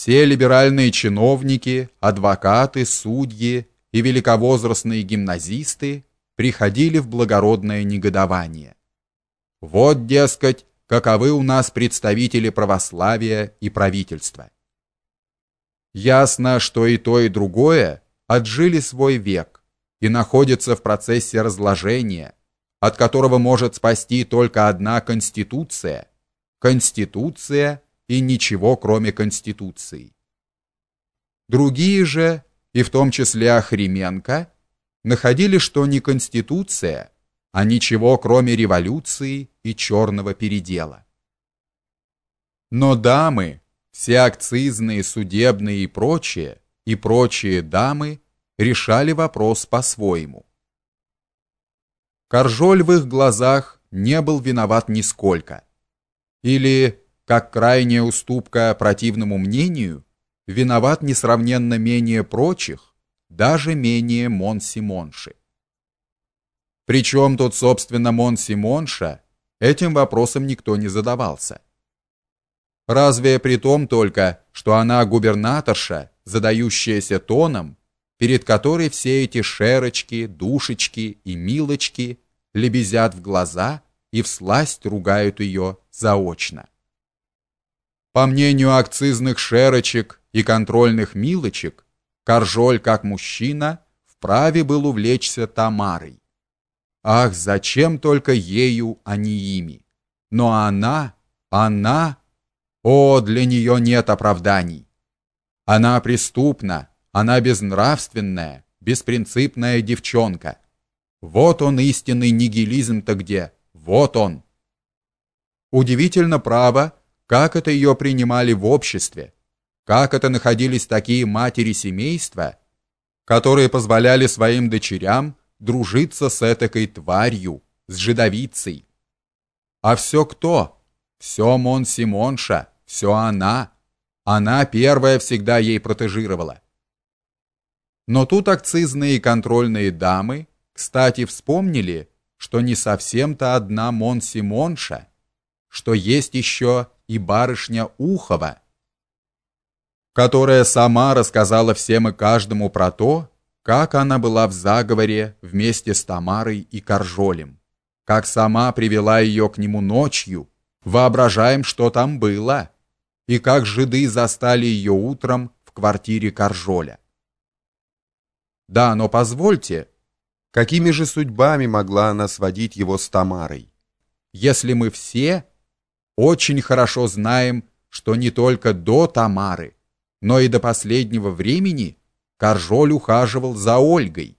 все либеральные чиновники, адвокаты, судьи и великовозрастные гимназисты приходили в благородное негодование. Вот, дескать, каковы у нас представители православия и правительства. Ясно, что и то, и другое отжили свой век и находятся в процессе разложения, от которого может спасти только одна конституция. Конституция и ничего, кроме конституции. Другие же, и в том числе Охременко, находили, что не конституция, а ничего, кроме революции и черного передела. Но дамы, все акцизные, судебные и прочие, и прочие дамы решали вопрос по-своему. Коржоль в их глазах не был виноват нисколько. Или, как крайняя уступка противному мнению, виноват несравненно менее прочих, даже менее Мон-Симонши. Причем тут, собственно, Мон-Симонша, этим вопросом никто не задавался. Разве при том только, что она губернаторша, задающаяся тоном, перед которой все эти шерочки, душечки и милочки лебезят в глаза и всласть ругают ее заочно. По мнению акцизных шерочек и контрольных милочек, Коржоль, как мужчина, вправе был увлечься Тамарой. Ах, зачем только ею, а не ими? Но она, она... О, для нее нет оправданий. Она преступна, она безнравственная, беспринципная девчонка. Вот он истинный нигилизм-то где. Вот он. Удивительно право, как это ее принимали в обществе. Как это находились такие матери семейства, которые позволяли своим дочерям дружиться с этакой тварью, с жидовицей. А все кто? Все Мон Симонша, все она. Она первая всегда ей протежировала. Но тут акцизные и контрольные дамы, кстати, вспомнили, что не совсем-то одна Мон Симонша, что есть еще и барышня Ухова, которая сама рассказала всем и каждому про то, как она была в заговоре вместе с Тамарой и Коржолем, как сама привела ее к нему ночью, воображаем, что там было, и как жиды застали ее утром в квартире Коржоля. Да, но позвольте, какими же судьбами могла она сводить его с Тамарой? Если мы все очень хорошо знаем, что не только до Тамары, но и до последнего времени Каржоль ухаживал за Ольгой.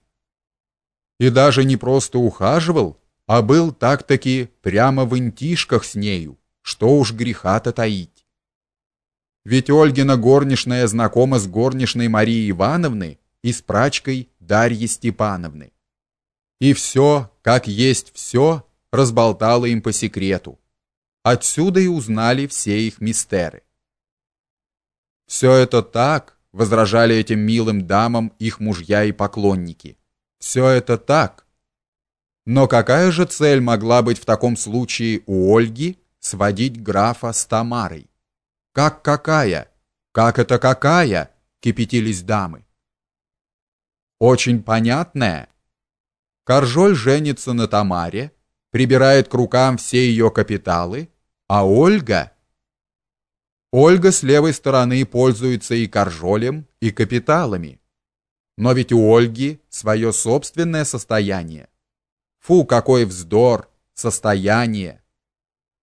И даже не просто ухаживал, а был так-таки прямо в интишках с нею, что уж греха-то таить. Ведь Ольгина горничная знакома с горничной Марии Ивановны, и с прачкой Дарьи Степановны. И все, как есть все, разболтала им по секрету. Отсюда и узнали все их мистеры. Все это так, возражали этим милым дамам их мужья и поклонники. Все это так. Но какая же цель могла быть в таком случае у Ольги сводить графа с Тамарой? Как какая? Как это какая? кипятились дамы очень понятное. Каржоль женится на Тамаре, прибирает к рукам все ее капиталы, а Ольга Ольга с левой стороны пользуется и Каржолем, и капиталами. Но ведь у Ольги свое собственное состояние. Фу, какой вздор, состояние.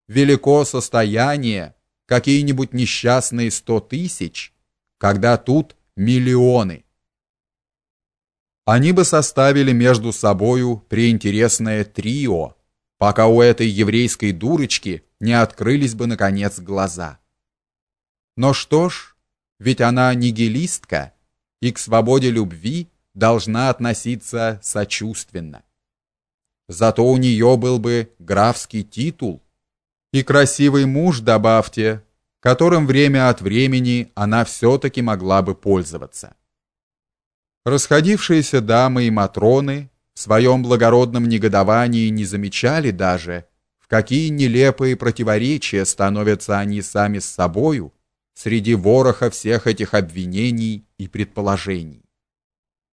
Велико состояние, какие-нибудь несчастные сто тысяч, когда тут миллионы они бы составили между собою преинтересное трио, пока у этой еврейской дурочки не открылись бы наконец глаза. Но что ж, ведь она нигилистка и к свободе любви должна относиться сочувственно. Зато у нее был бы графский титул и красивый муж, добавьте, которым время от времени она все таки могла бы пользоваться. Расходившиеся дамы и матроны в своем благородном негодовании не замечали даже, в какие нелепые противоречия становятся они сами с собою среди вороха всех этих обвинений и предположений.